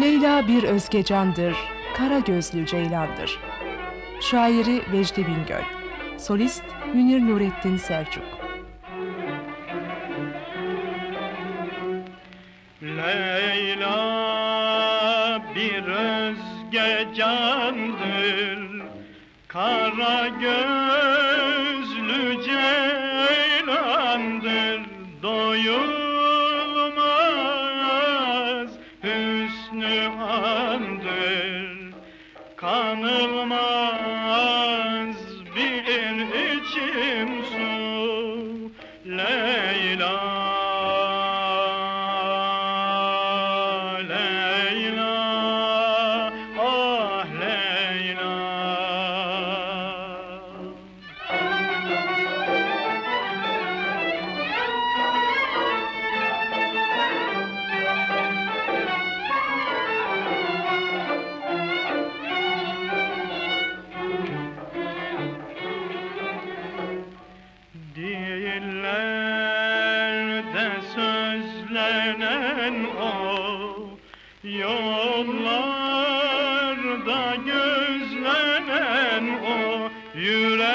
Leyla bir özgecandır, kara gözlü ceylandır. Şairi Vecdi Bingöl, solist Münir Nurettin Selçuk. Leyla bir özge candır Kara gözlü ceylandır Doyulmaz hüsnü andır Kanılmaz bir içim su Sözlenen o Yollarda gözlenen o Yürekte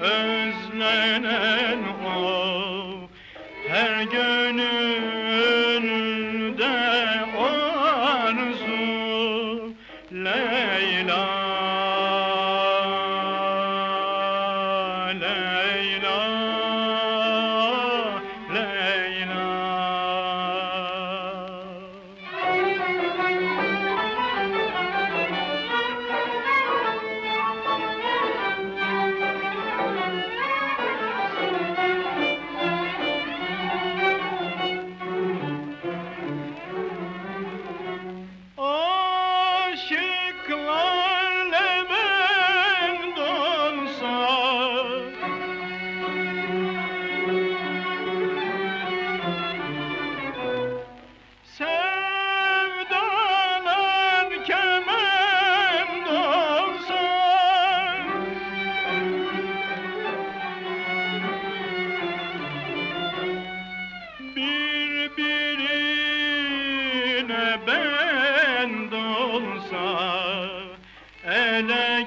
özlenen o Her gönülde o arzu Leyla Leyla Leyla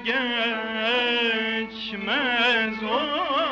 geçmez. o